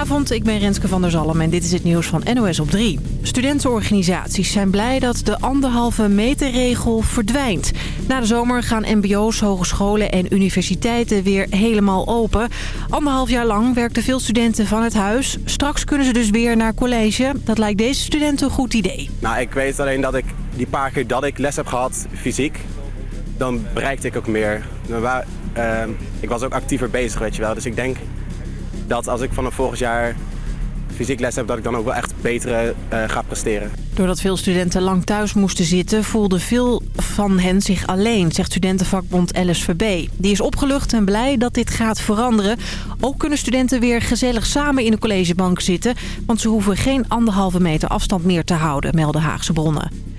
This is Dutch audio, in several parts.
Goedenavond, ik ben Renske van der Zalm en dit is het nieuws van NOS op 3. Studentenorganisaties zijn blij dat de anderhalve meter regel verdwijnt. Na de zomer gaan mbo's, hogescholen en universiteiten weer helemaal open. Anderhalf jaar lang werkten veel studenten van het huis. Straks kunnen ze dus weer naar college. Dat lijkt deze studenten een goed idee. Nou, ik weet alleen dat ik die paar keer dat ik les heb gehad, fysiek, dan bereikte ik ook meer. Uh, ik was ook actiever bezig, weet je wel. Dus ik denk dat als ik vanaf volgend jaar fysiek les heb, dat ik dan ook wel echt beter uh, ga presteren. Doordat veel studenten lang thuis moesten zitten, voelden veel van hen zich alleen, zegt studentenvakbond LSVB. Die is opgelucht en blij dat dit gaat veranderen. Ook kunnen studenten weer gezellig samen in de collegebank zitten, want ze hoeven geen anderhalve meter afstand meer te houden, melden Haagse bronnen.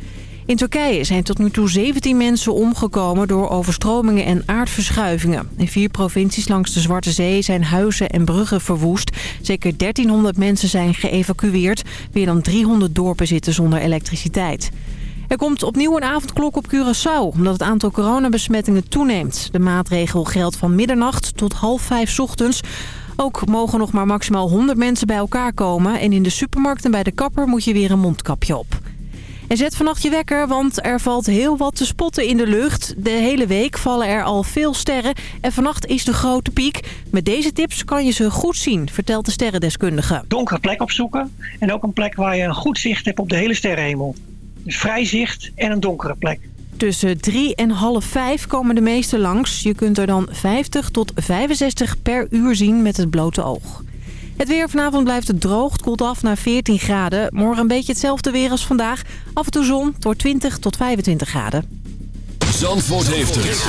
In Turkije zijn tot nu toe 17 mensen omgekomen door overstromingen en aardverschuivingen. In vier provincies langs de Zwarte Zee zijn huizen en bruggen verwoest. Zeker 1300 mensen zijn geëvacueerd. Meer dan 300 dorpen zitten zonder elektriciteit. Er komt opnieuw een avondklok op Curaçao, omdat het aantal coronabesmettingen toeneemt. De maatregel geldt van middernacht tot half vijf ochtends. Ook mogen nog maar maximaal 100 mensen bij elkaar komen. En in de supermarkt en bij de kapper moet je weer een mondkapje op. En zet vannacht je wekker, want er valt heel wat te spotten in de lucht. De hele week vallen er al veel sterren en vannacht is de grote piek. Met deze tips kan je ze goed zien, vertelt de sterrendeskundige. Donkere plek opzoeken en ook een plek waar je een goed zicht hebt op de hele sterrenhemel. Dus vrij zicht en een donkere plek. Tussen drie en half vijf komen de meeste langs. Je kunt er dan 50 tot 65 per uur zien met het blote oog. Het weer vanavond blijft het droog. Het koelt af naar 14 graden. Morgen een beetje hetzelfde weer als vandaag. Af en toe zon door 20 tot 25 graden. Zandvoort heeft het.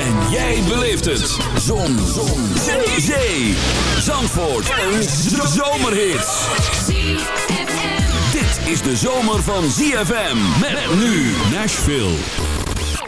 En jij beleeft het. Zon. zon. Zee. Zandvoort. Een zomerhit. Dit is de zomer van ZFM. Met nu Nashville.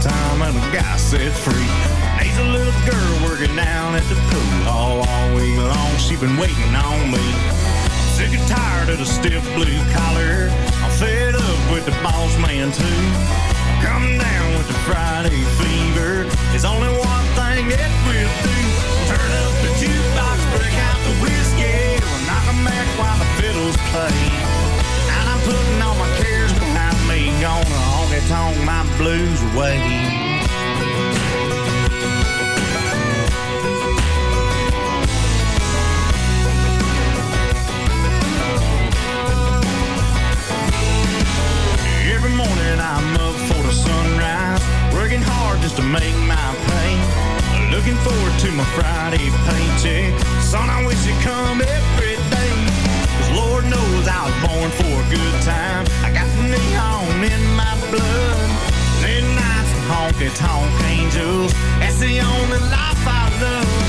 Time and a guy set free. Needs a little girl working down at the pool hall all week long. She been waiting on me. Sick and tired of the stiff blue collar. I'm fed up with the boss man too. Come down with the Friday fever. There's only one thing it will do. Turn up the jukebox, break out the whiskey. We'll knock 'em back while the fiddles play. And I'm putting all my cares behind me. Gonna tonk my blues away. Every morning I'm up for the sunrise, working hard just to make my pay. Looking forward to my Friday paycheck. Son, I wish it come every day. Cause Lord knows I was born for a good time. I got neon in my blood. Late nights and honky tonk angels. That's the only life I love.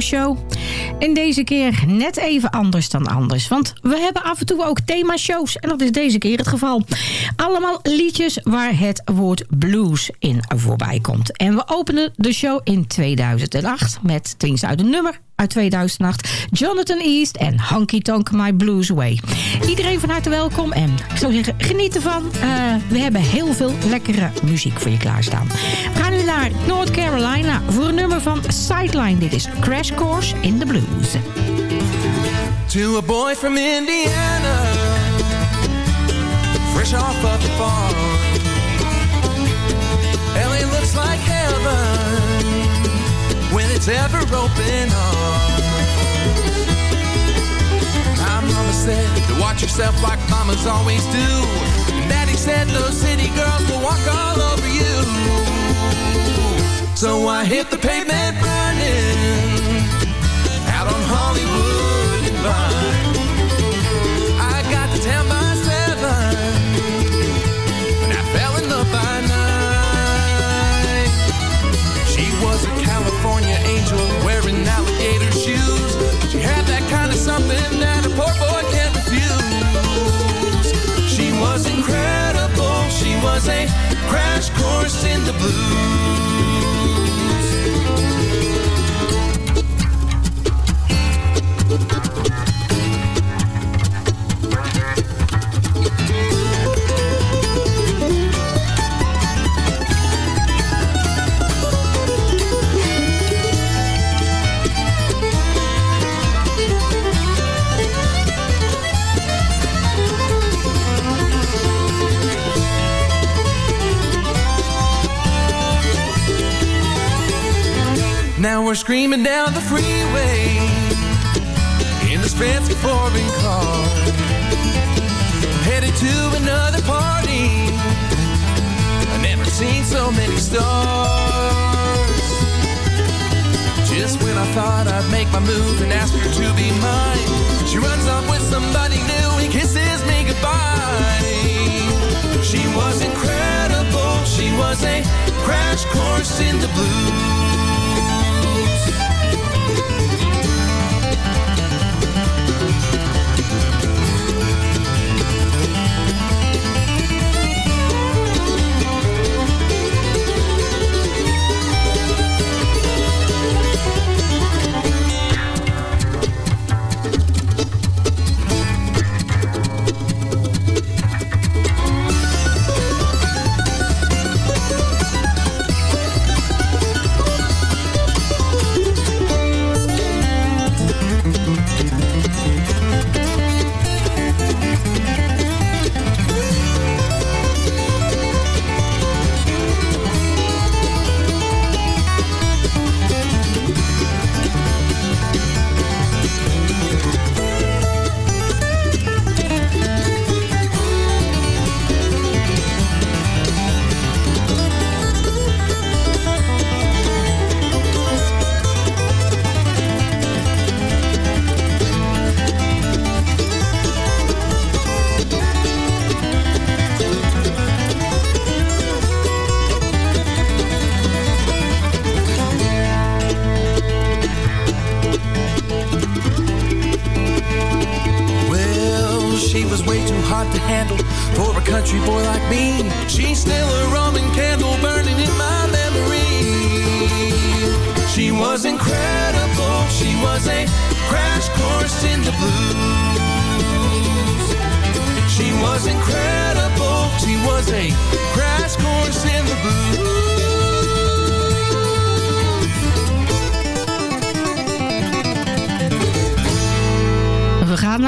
Show. En deze keer net even anders dan anders. Want we hebben af en toe ook thema-shows. En dat is deze keer het geval. Allemaal liedjes waar het woord blues in voorbij komt. En we openen de show in 2008 met tenminste uit een nummer uit 2008. Jonathan East en Honky Tonk My Blues Way. Iedereen van harte welkom en ik zou zeggen geniet ervan. Uh, we hebben heel veel lekkere muziek voor je klaarstaan. We gaan nu naar North Carolina voor een nummer van Sideline. Dit is Crash Course in the Blues. To a boy from Indiana Fresh off of the farm LA looks like heaven it's ever open arms. My mama said to watch yourself like mamas always do. And daddy said those city girls will walk all over you. So I hit the pavement running out on Hollywood and Vine. Was a crash course in the blues. We're screaming down the freeway in this fancy foreign car, headed to another party. I've never seen so many stars. Just when I thought I'd make my move and ask her to be mine, she runs off with somebody new and kisses me goodbye. She was incredible. She was a crash course in the blues.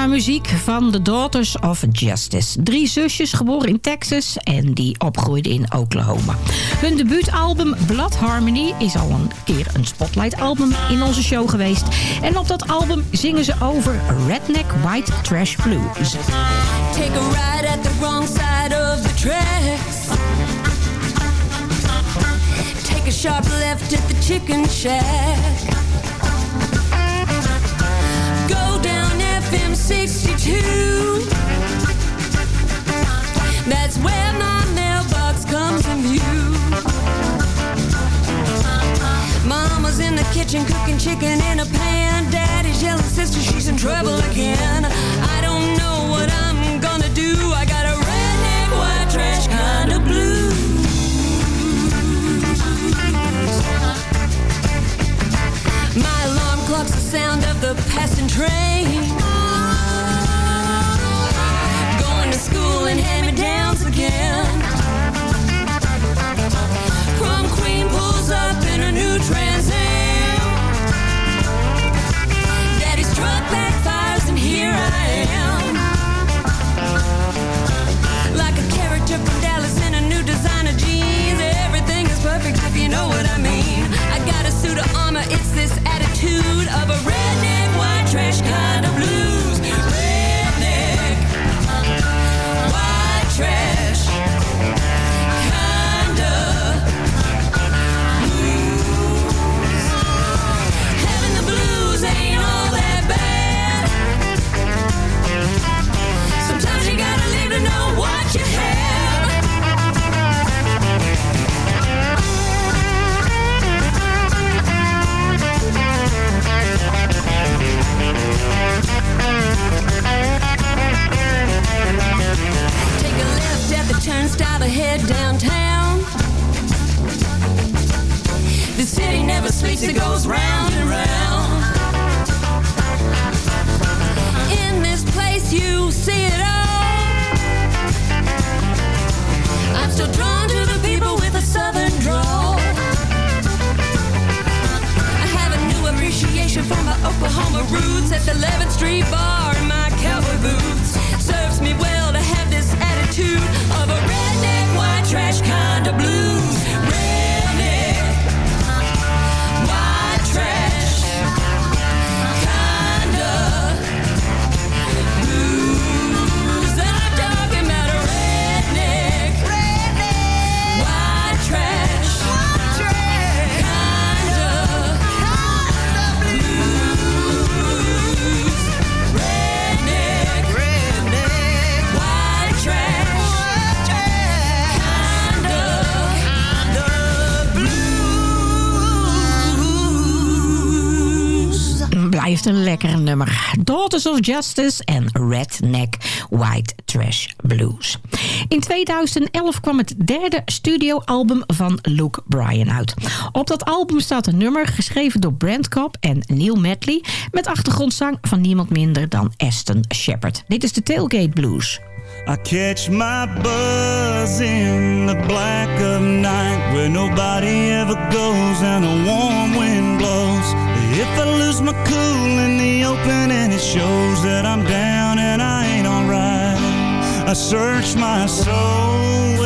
Muziek van The Daughters of Justice. Drie zusjes geboren in Texas en die opgroeiden in Oklahoma. Hun debuutalbum Blood Harmony is al een keer een spotlight album in onze show geweest. En op dat album zingen ze over Redneck White Trash Blues. Take a ride at the wrong side of the. Take a sharp left at the chicken shack. FM 62. That's where my mailbox comes in view. Mama's in the kitchen cooking chicken in a pan. Daddy's yelling, sister, she's in trouble again. I don't know what I'm gonna do. I got a redneck white trash kind of blue. My alarm clock's the sound of the passing train. you nummer. Daughters of Justice en Redneck White Trash Blues. In 2011 kwam het derde studioalbum van Luke Bryan uit. Op dat album staat een nummer geschreven door Brent Cobb en Neil Medley... met achtergrondzang van niemand minder dan Aston Shepard. Dit is de Tailgate Blues. I catch my buzz in the black of night Where nobody ever goes and a warm wind blows If I lose my cool in the open and it shows that I'm down and I ain't alright I search my soul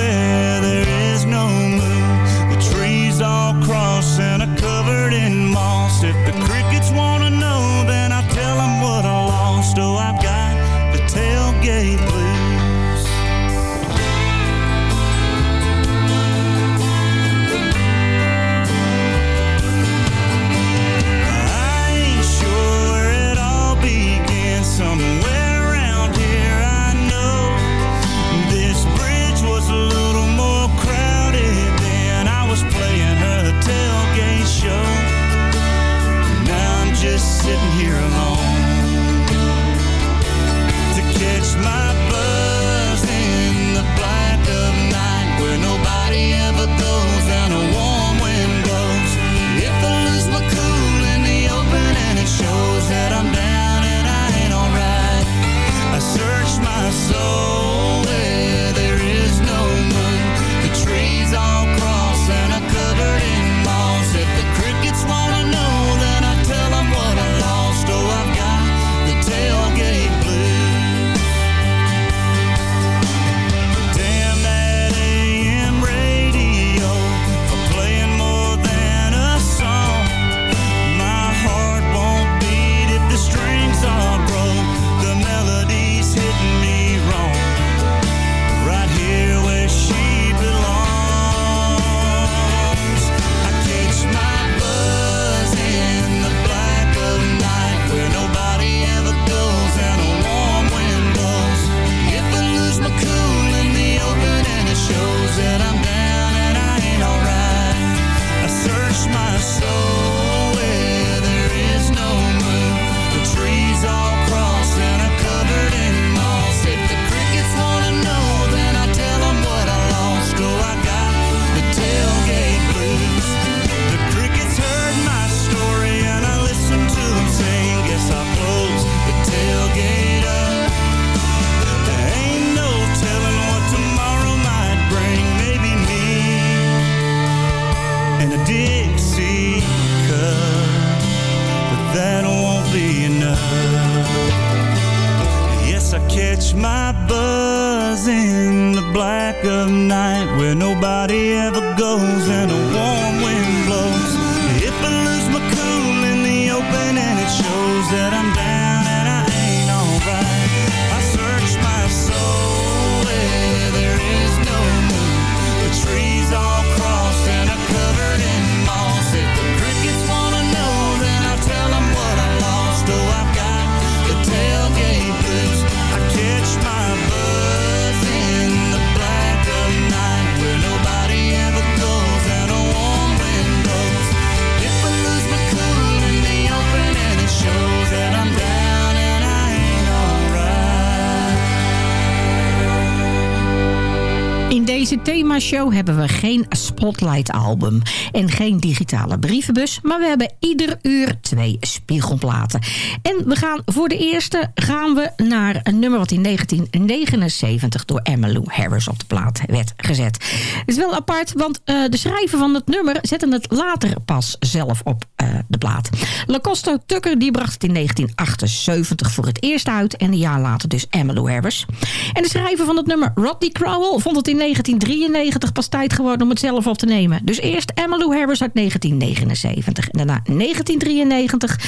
hebben we geen Spotlight-album en geen digitale brievenbus, maar we hebben ieder uur twee spiegelplaten. En we gaan voor de eerste gaan we naar een nummer wat in 1979 door Emmylou Harris op de plaat werd gezet. Het is wel apart, want eh, de schrijver van het nummer zette het later pas zelf op eh, de plaat. Lacoste Tucker die bracht het in 1978 voor het eerst uit en een jaar later dus Emmylou Harris. En de schrijver van het nummer, Rodney Crowell, vond het in 1993 pas tijd geworden om het zelf op te nemen. Dus eerst Emmylou Harris uit 1979 en daarna 1993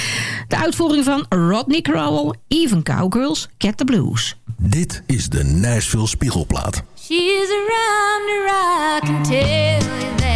de uitvoering van Rodney Crowell, Even Cowgirls, Get the Blues. Dit is de Nashville Spiegelplaat. She's around here, I can tell you that.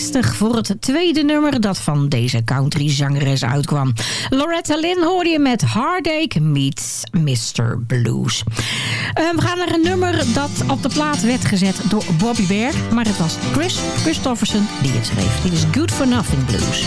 voor het tweede nummer dat van deze country zangeres uitkwam. Loretta Lynn hoorde je met Heartache meets Mr. Blues. Eh, we gaan naar een nummer dat op de plaat werd gezet door Bobby Bear. Maar het was Chris Christofferson die het schreef. Dit is Good for Nothing Blues.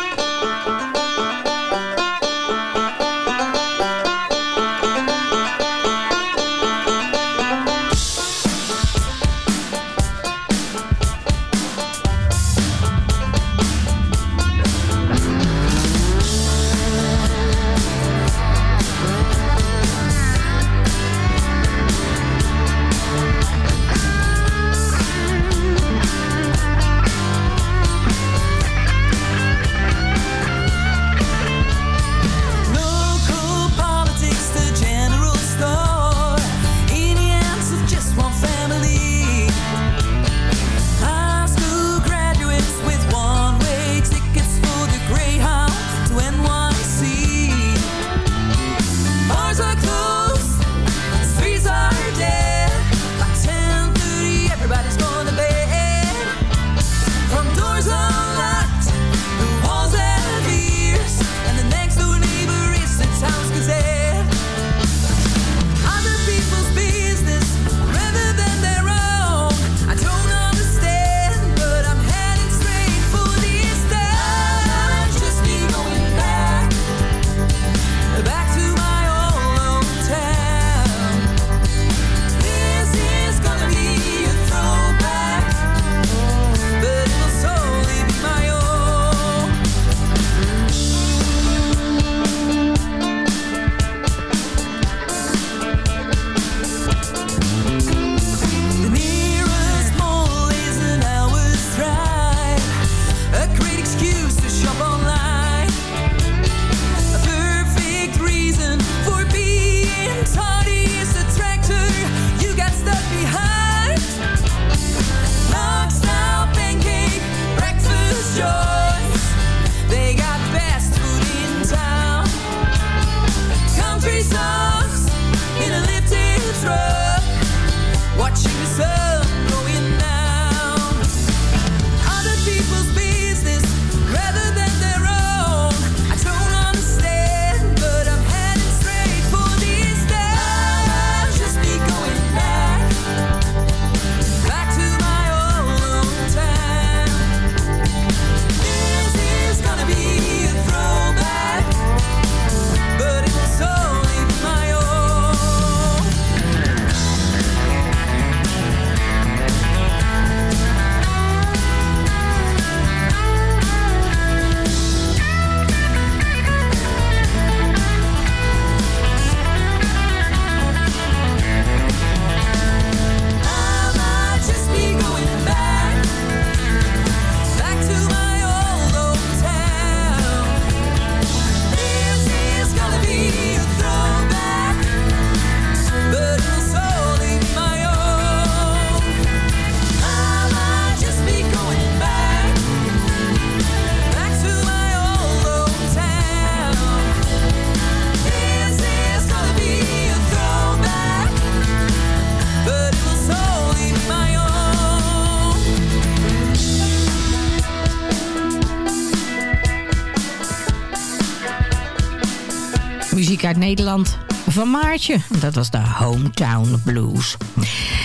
Nederland van Maartje. Dat was de Hometown Blues.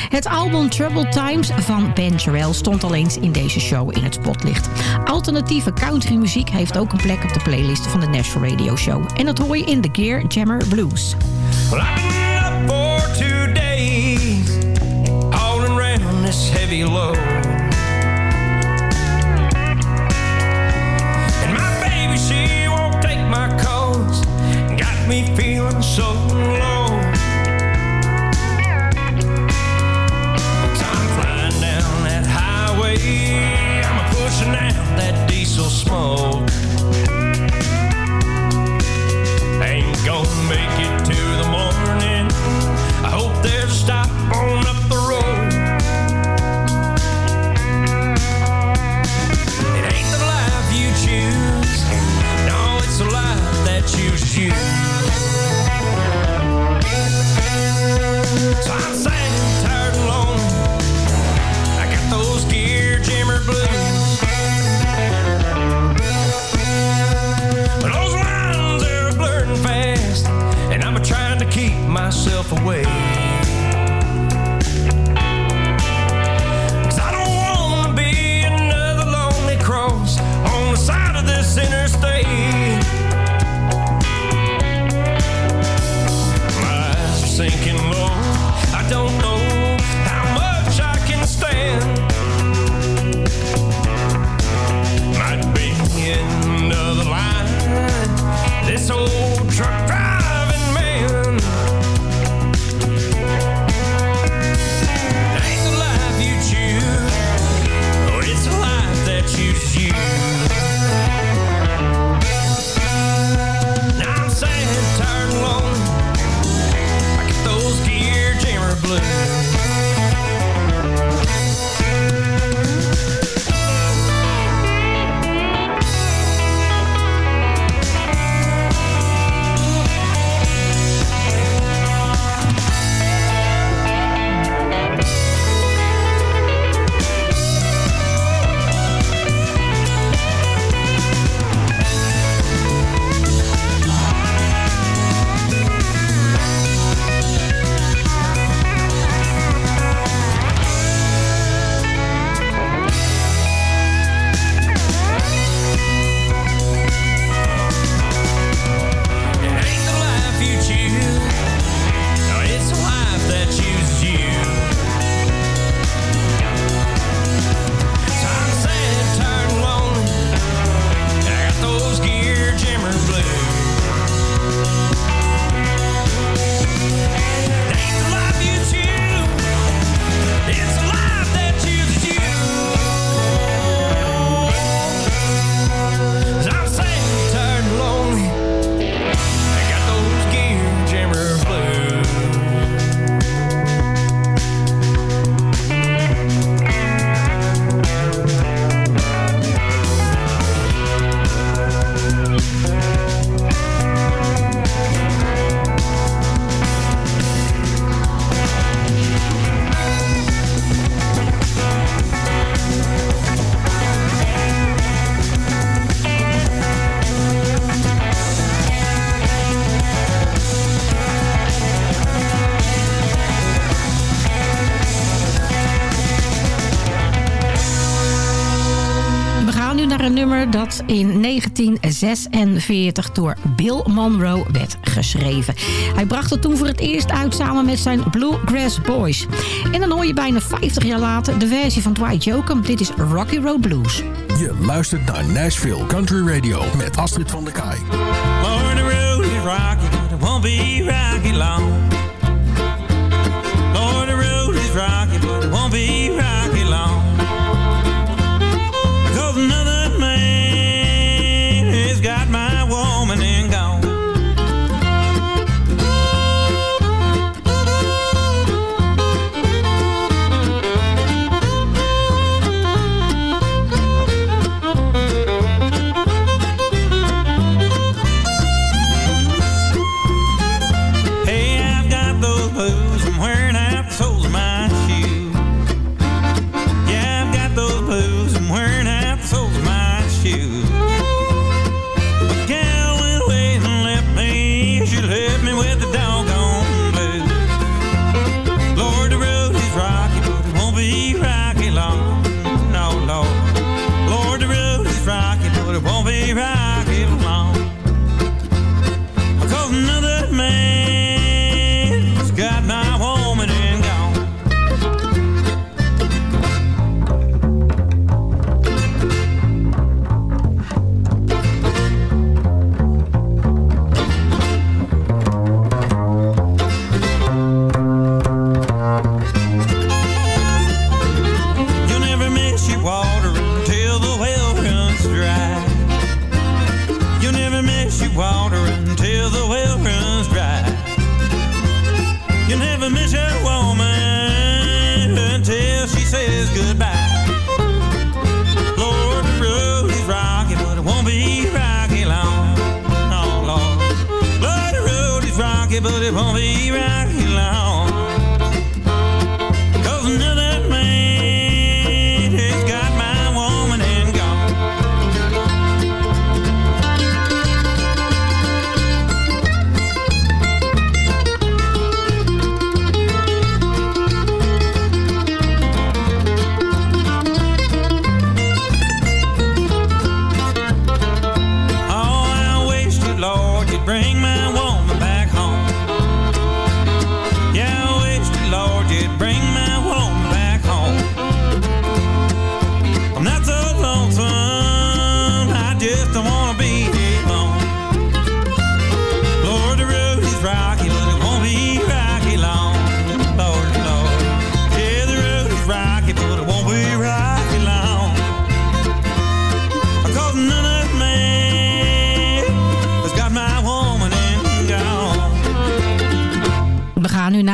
Het album Troubled Times van Ben Jarrell stond al eens in deze show in het spotlicht. Alternatieve countrymuziek heeft ook een plek op de playlist van de Nashville Radio Show. En dat hoor je in de Gear Jammer Blues. Me feeling so low. I'm flying down that highway, I'm pushing out that diesel smoke. Ain't gonna make it to the morning. I hope there's a stop on up the road. It ain't the life you choose. No, it's the life that chooses you. In 1946 door Bill Monroe werd geschreven. Hij bracht het toen voor het eerst uit samen met zijn Bluegrass Boys. En dan hoor je bijna 50 jaar later de versie van Dwight Jokum. Dit is Rocky Road Blues. Je luistert naar Nashville Country Radio met Astrid van der Kaai. Lord, the road is rocky, but it won't be rocky long. Lord, the road is rocky, but it won't be rocky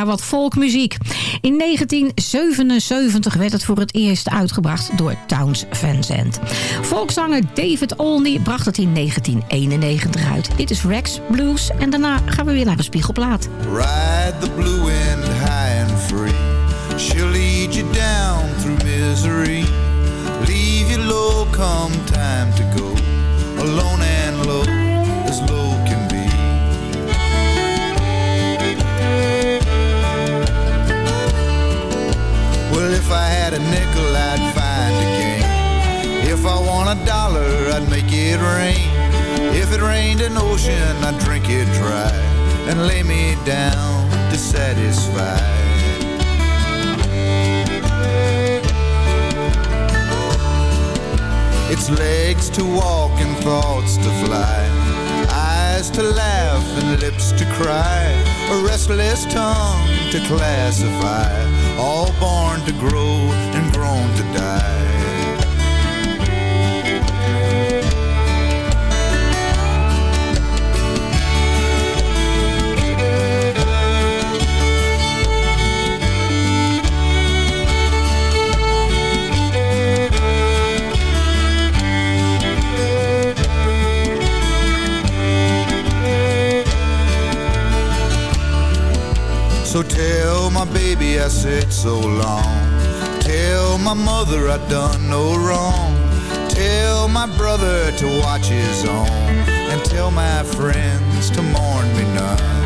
naar wat folkmuziek. In 1977 werd het voor het eerst uitgebracht door Towns Van Zandt. Volkszanger David Olney bracht het in 1991 uit. Dit is Rex Blues en daarna gaan we weer naar de spiegelplaat. Ride the blue high and free. She'll lead you down through misery. Leave low come time to go. Nickel, I'd find a game. If I want a dollar, I'd make it rain. If it rained an ocean, I'd drink it dry and lay me down to satisfy. It's legs to walk and thoughts to fly, eyes to laugh and lips to cry, a restless tongue to classify, all born to grow grown to die. So tell my baby I said so long. Tell my mother I done no wrong. Tell my brother to watch his own. And tell my friends to mourn me none.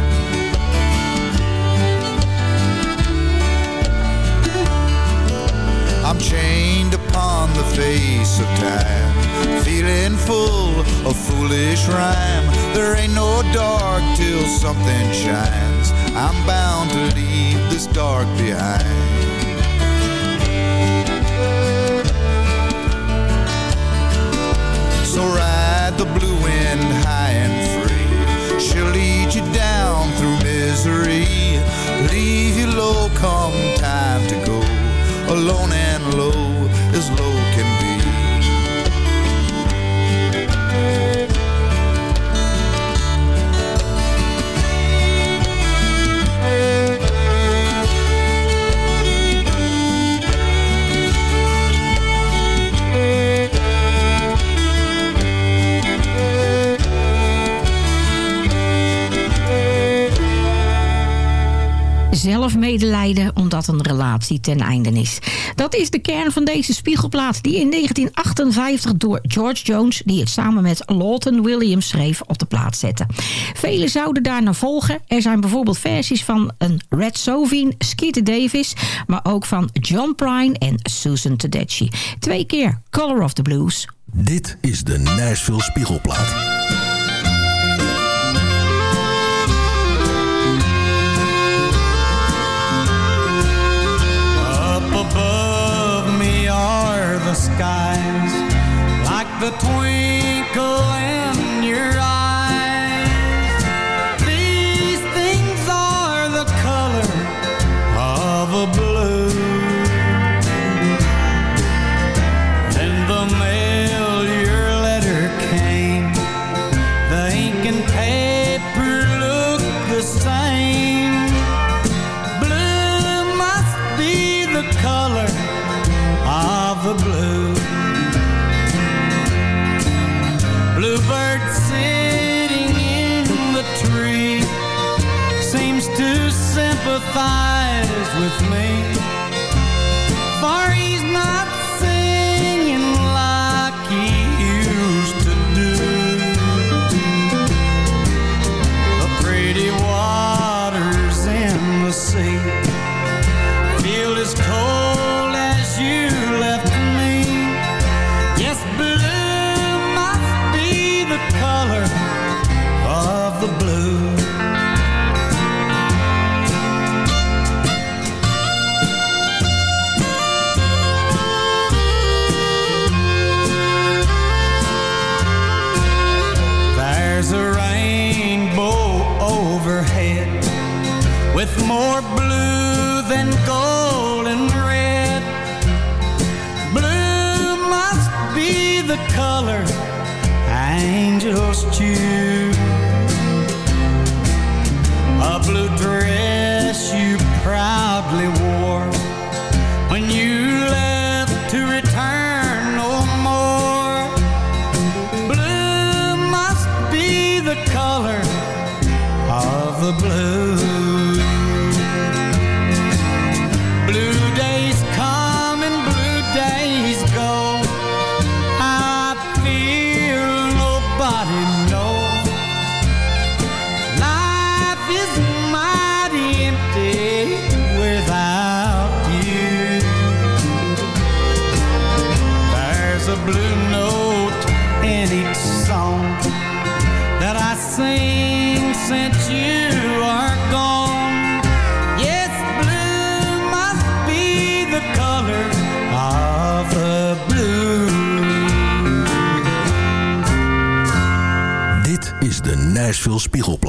I'm chained upon the face of time, feeling full of foolish rhyme. There ain't no dark till something shines. I'm bound to leave this dark behind. So ride the blue wind high and free. She'll lead you down through misery. Leave you low come time to go. Alone and low as low zelf medelijden omdat een relatie ten einde is. Dat is de kern van deze spiegelplaat die in 1958 door George Jones, die het samen met Lawton Williams schreef, op de plaat zette. Velen zouden daarna volgen. Er zijn bijvoorbeeld versies van een Red Sovin, Skeeter Davis, maar ook van John Prine en Susan Tedeschi. Twee keer Color of the Blues. Dit is de Nashville Spiegelplaat. The twinkle in your eyes. find is de Nashville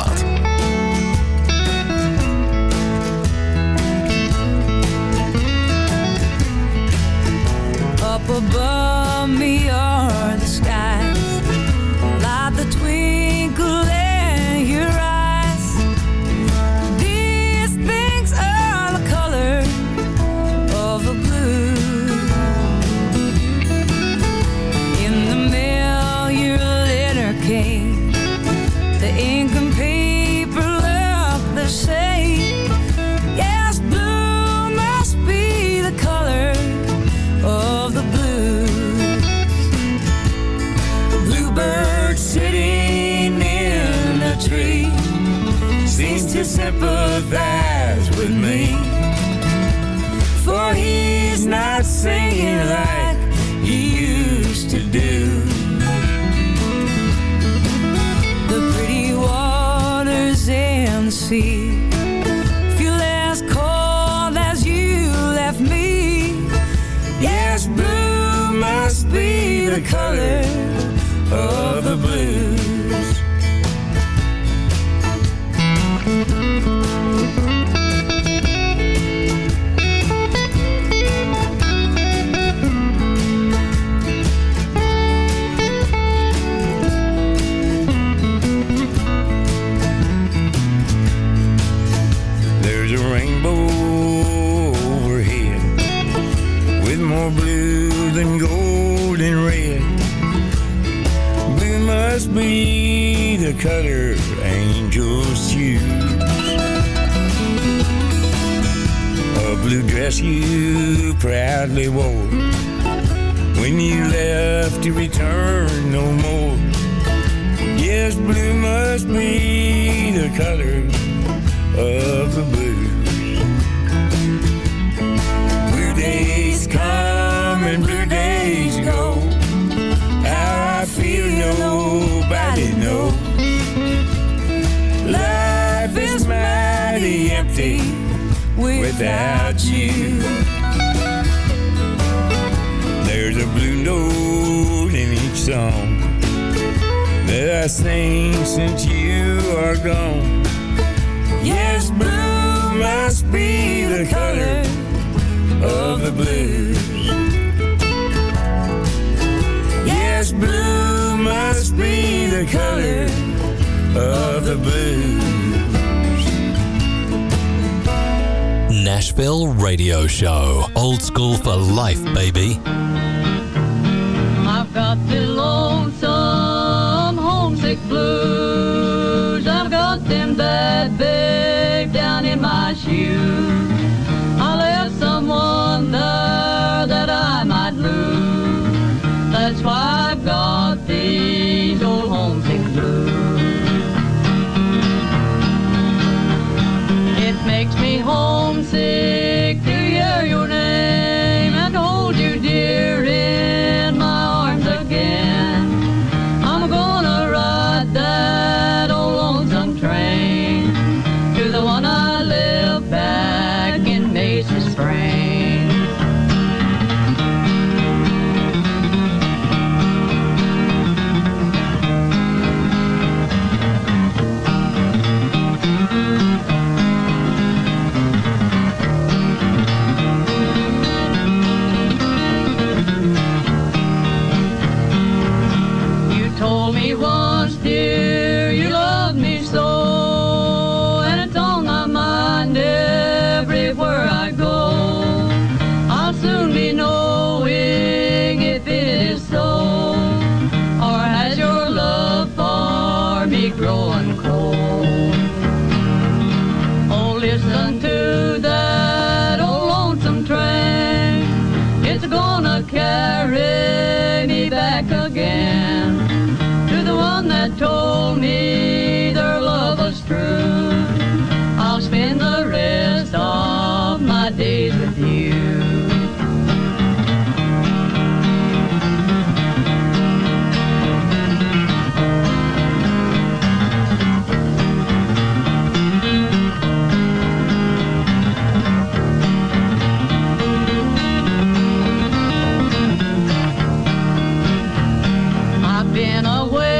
away.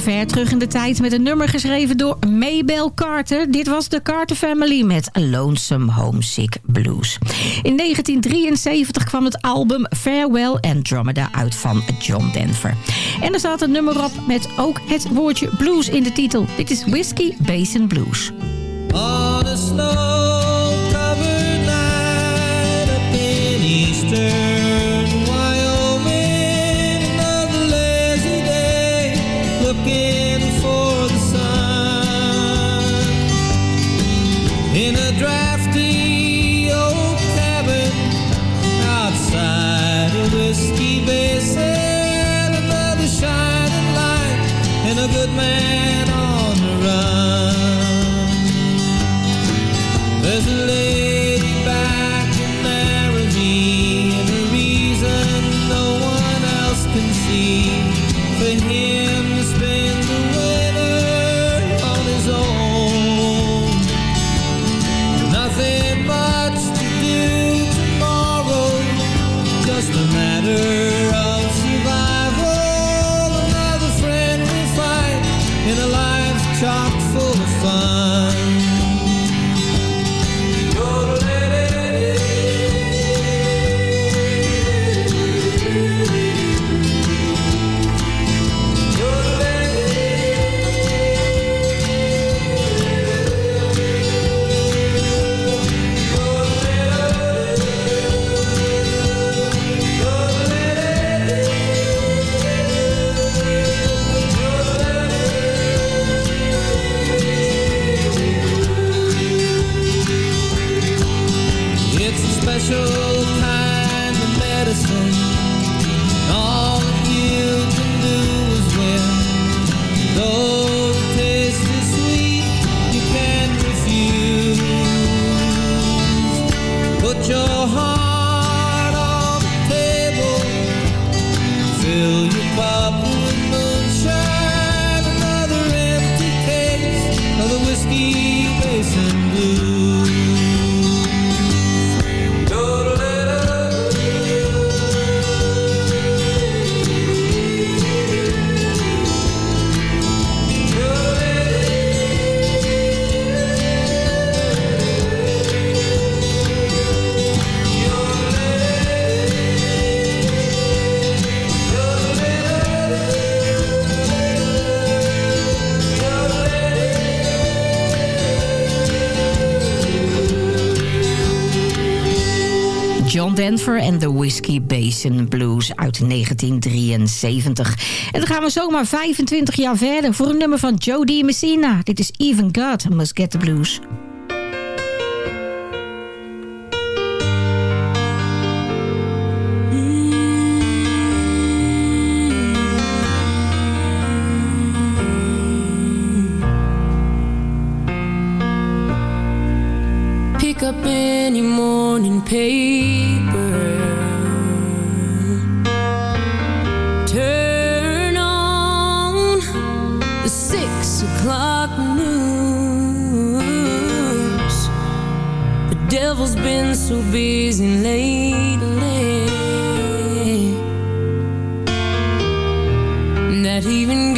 Ver terug in de tijd met een nummer geschreven door Maybelle Carter. Dit was de Carter Family met Lonesome Homesick Blues. In 1973 kwam het album Farewell Andromeda uit van John Denver. En er staat een nummer op met ook het woordje blues in de titel. Dit is Whiskey Basin Blues. On a snow-covered in eastern man on the run. There's a lady Denver en de Whiskey Basin Blues uit 1973. En dan gaan we zomaar 25 jaar verder voor een nummer van Jody Messina. Dit is Even God Must Get the Blues. Six o'clock news. The devil's been so busy lately that even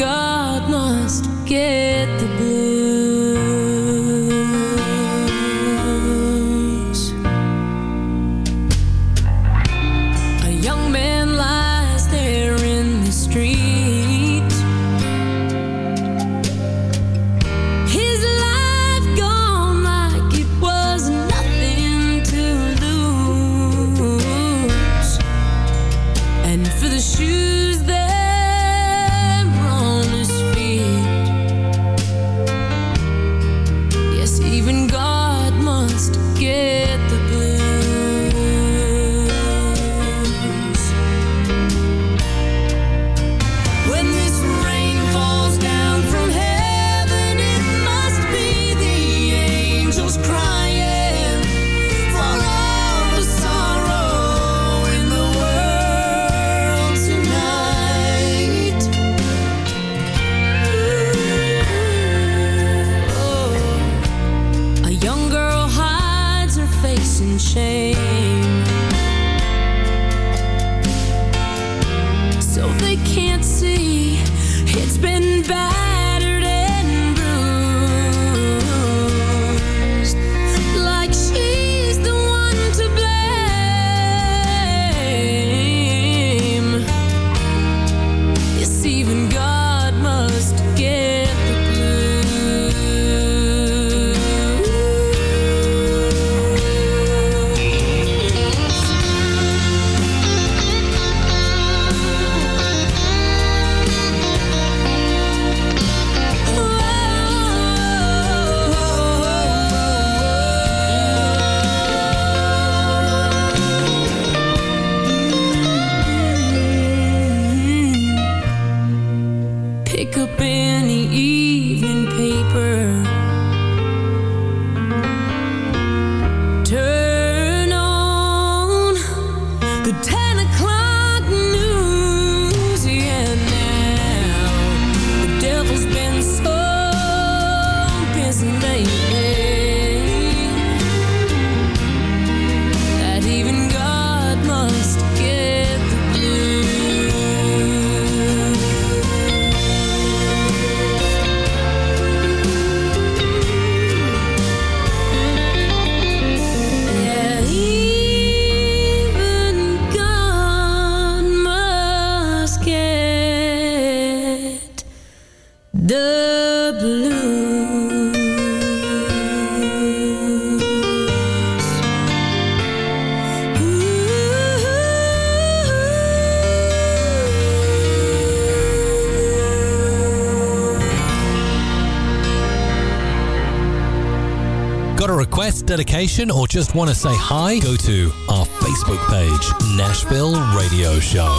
dedication, or just want to say hi? Go to our Facebook page, Nashville Radio Show.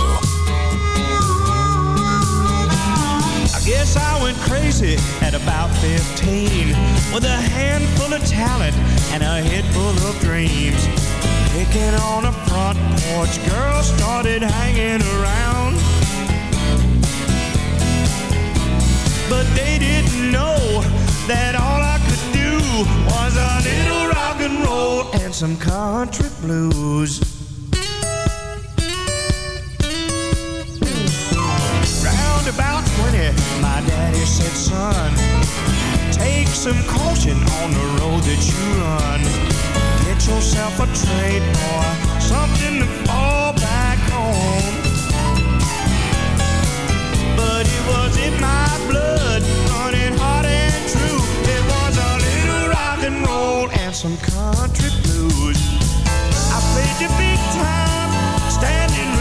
I guess I went crazy at about 15 with a handful of talent and a head full of dreams. Picking on a front porch, girls started hanging around. Some country blues. Round about 20, my daddy said, son, take some caution on the road that you run. Get yourself a trade, boy, something to fall back on. But it was in my blood, some country blues. I played the big time, standing